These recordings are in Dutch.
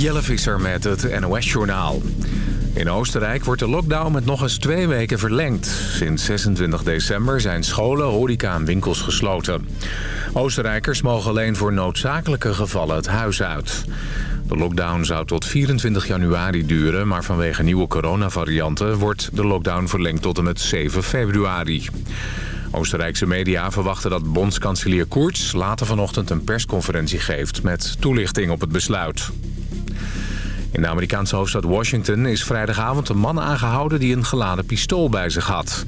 Jelle Visser met het NOS-journaal. In Oostenrijk wordt de lockdown met nog eens twee weken verlengd. Sinds 26 december zijn scholen, horeca en winkels gesloten. Oostenrijkers mogen alleen voor noodzakelijke gevallen het huis uit. De lockdown zou tot 24 januari duren... maar vanwege nieuwe coronavarianten wordt de lockdown verlengd tot en met 7 februari. Oostenrijkse media verwachten dat bondskanselier Koerts later vanochtend een persconferentie geeft met toelichting op het besluit. In de Amerikaanse hoofdstad Washington is vrijdagavond een man aangehouden die een geladen pistool bij zich had.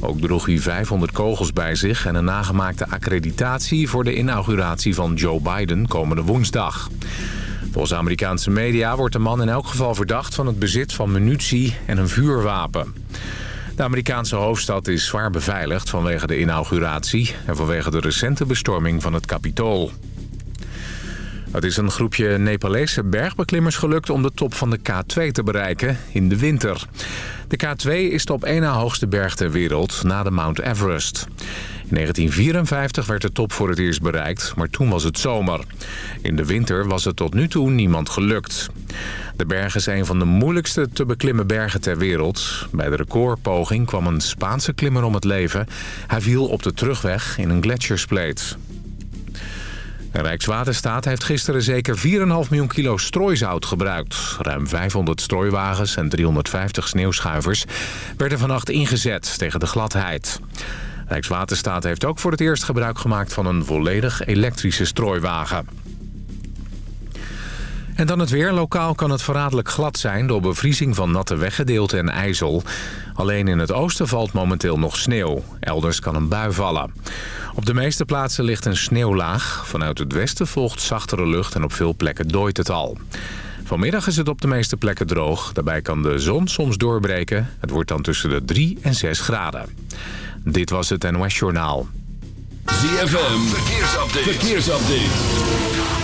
Ook droeg hij 500 kogels bij zich en een nagemaakte accreditatie voor de inauguratie van Joe Biden komende woensdag. Volgens Amerikaanse media wordt de man in elk geval verdacht van het bezit van munitie en een vuurwapen. De Amerikaanse hoofdstad is zwaar beveiligd vanwege de inauguratie... en vanwege de recente bestorming van het Capitool. Het is een groepje Nepalese bergbeklimmers gelukt om de top van de K2 te bereiken in de winter. De K2 is de op één na hoogste berg ter wereld na de Mount Everest. In 1954 werd de top voor het eerst bereikt, maar toen was het zomer. In de winter was het tot nu toe niemand gelukt. De berg is een van de moeilijkste te beklimmen bergen ter wereld. Bij de recordpoging kwam een Spaanse klimmer om het leven. Hij viel op de terugweg in een gletsjerspleet. Rijkswaterstaat heeft gisteren zeker 4,5 miljoen kilo strooizout gebruikt. Ruim 500 strooiwagens en 350 sneeuwschuivers werden vannacht ingezet tegen de gladheid. Rijkswaterstaat heeft ook voor het eerst gebruik gemaakt van een volledig elektrische strooiwagen. En dan het weer. Lokaal kan het verraderlijk glad zijn door bevriezing van natte weggedeelten en ijzel. Alleen in het oosten valt momenteel nog sneeuw. Elders kan een bui vallen. Op de meeste plaatsen ligt een sneeuwlaag. Vanuit het westen volgt zachtere lucht en op veel plekken dooit het al. Vanmiddag is het op de meeste plekken droog. Daarbij kan de zon soms doorbreken. Het wordt dan tussen de 3 en 6 graden. Dit was het NOS Journaal. ZFM, verkeersupdate. verkeersupdate.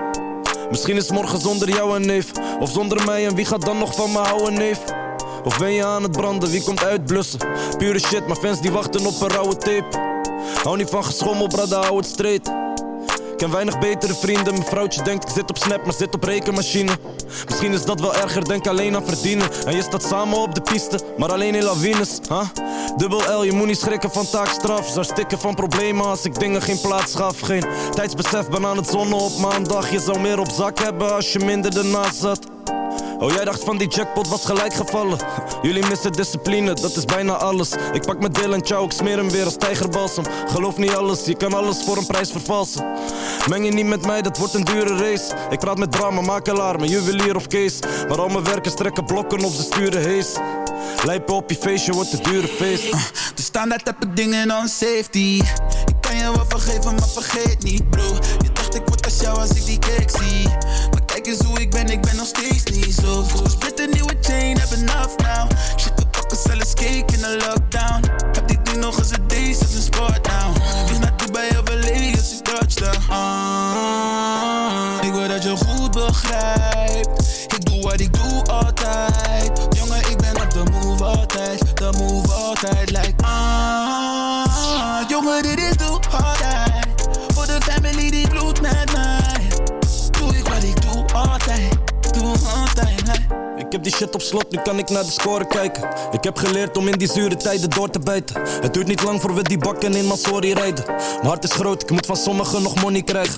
Misschien is morgen zonder jou en neef. Of zonder mij en wie gaat dan nog van me houden, neef? Of ben je aan het branden, wie komt uitblussen? Pure shit, maar fans die wachten op een rauwe tape. Hou niet van geschommel, brada, hou het straight. Ken weinig betere vrienden. Mijn vrouwtje denkt ik zit op snap, maar zit op rekenmachine. Misschien is dat wel erger, denk alleen aan verdienen. En je staat samen op de piste, maar alleen in lawines. Huh? Dubbel L, je moet niet schrikken van taakstraf. Zou stikken van problemen als ik dingen geen plaats gaf. Geen tijdsbesef, ben aan het zonnen op maandag. Je zou meer op zak hebben als je minder ernaast zat. Oh, jij dacht van die jackpot was gelijk gevallen. Jullie missen discipline, dat is bijna alles. Ik pak mijn deel en ciao, ik smeer hem weer als tijgerbalsem. Geloof niet alles, je kan alles voor een prijs vervalsen. Meng je niet met mij, dat wordt een dure race. Ik praat met drama, makelaar, mijn juwelier of kees. Maar al mijn werkers trekken blokken of ze sturen hees. Lijpen op je feestje wordt een dure feest. De standaard heb ik dingen on safety. Ik kan je wel vergeven, maar vergeet niet, bro. Je dacht ik word als jou als ik die cake zie. Maar kijk eens hoe ik ben, ik ben nog steeds niet zo goed. Split een nieuwe chain, heb enough now. Shit, we pakken zelfs cake in de lockdown. Heb die ding nog eens een deze is een sport now. Vlieg naar Dubai of LA als ik touchdown. Ah, ik wil dat je goed begrijpt. Ik doe wat ik doe altijd. Jongen, ik ben op de move altijd. De move altijd, like ah. Jongen, dit is doe altijd. Voor de family die bloed met mij. Doe ik wat ik doe altijd. Doe altijd, like. Ik heb die shit op slot, nu kan ik naar de score kijken. Ik heb geleerd om in die zure tijden door te bijten. Het duurt niet lang voor we die bakken in Masori rijden. Mijn hart is groot, ik moet van sommigen nog money krijgen.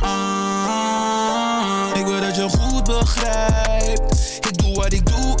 Ah, ik wil dat je goed begrijpt. Ik doe wat ik doe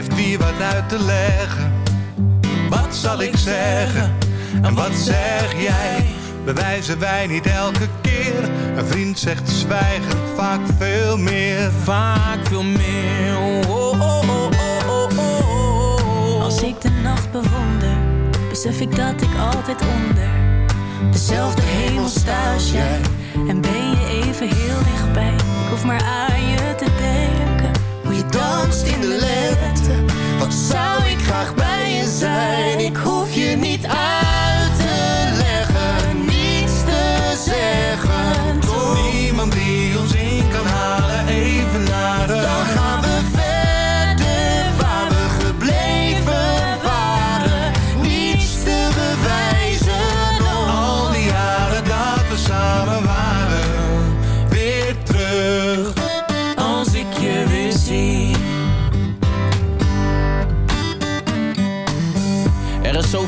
heeft wie wat uit te leggen? Wat zal ik zeggen en wat zeg jij? Bewijzen wij niet elke keer? Een vriend zegt zwijgen vaak veel meer. Vaak veel meer. Oh, oh, oh, oh, oh, oh, oh. Als ik de nacht bewonder, besef ik dat ik altijd onder dezelfde hemel sta als jij. En ben je even heel dichtbij. Ik hoef maar aan je te danst in de lente. Wat zou ik graag bij je zijn? Ik hoef je niet uit te leggen, niets te zeggen. Toch? Niemand die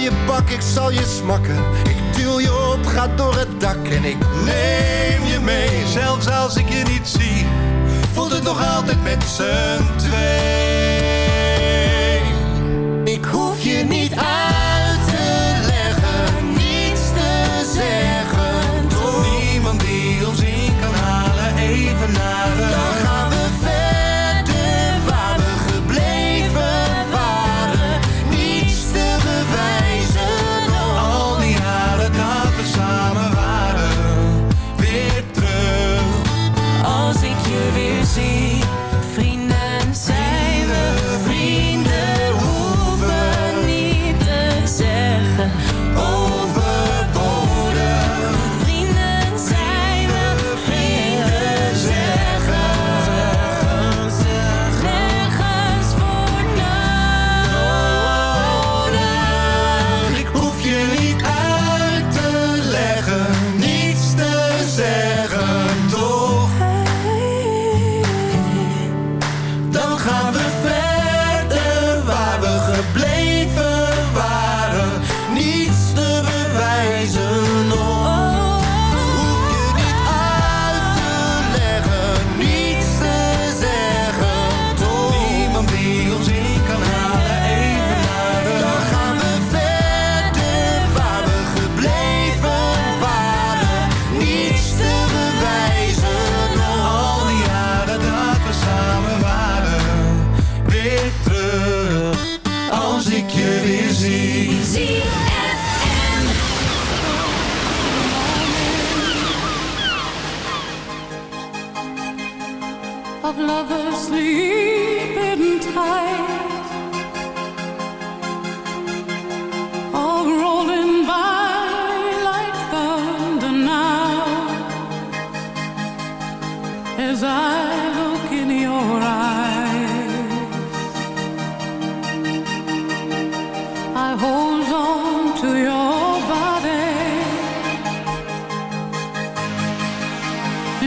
Je pakken, ik zal je smakken. Ik duw je op, ga door het dak en ik neem je mee. Zelfs als ik je niet zie, voelt het nog altijd met z'n twee. Ik hoef je niet uit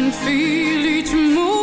and feel each move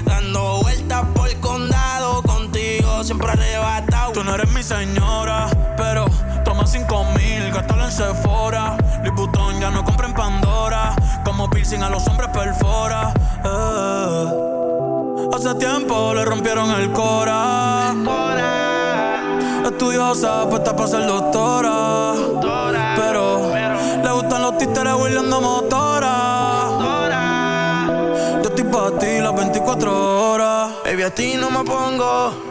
siempre. Tú no eres mi señora, pero toma cinco mil, gastalo en Sephora. Liputón ya no compra en Pandora, como piercing a los hombres perfora. Eh. Hace tiempo le rompieron el cora. Estudiosa, puesta para ser doctora. Pero, le gustan los títeres huirleando motora. Yo estoy para ti las 24 horas. Baby, a ti no me pongo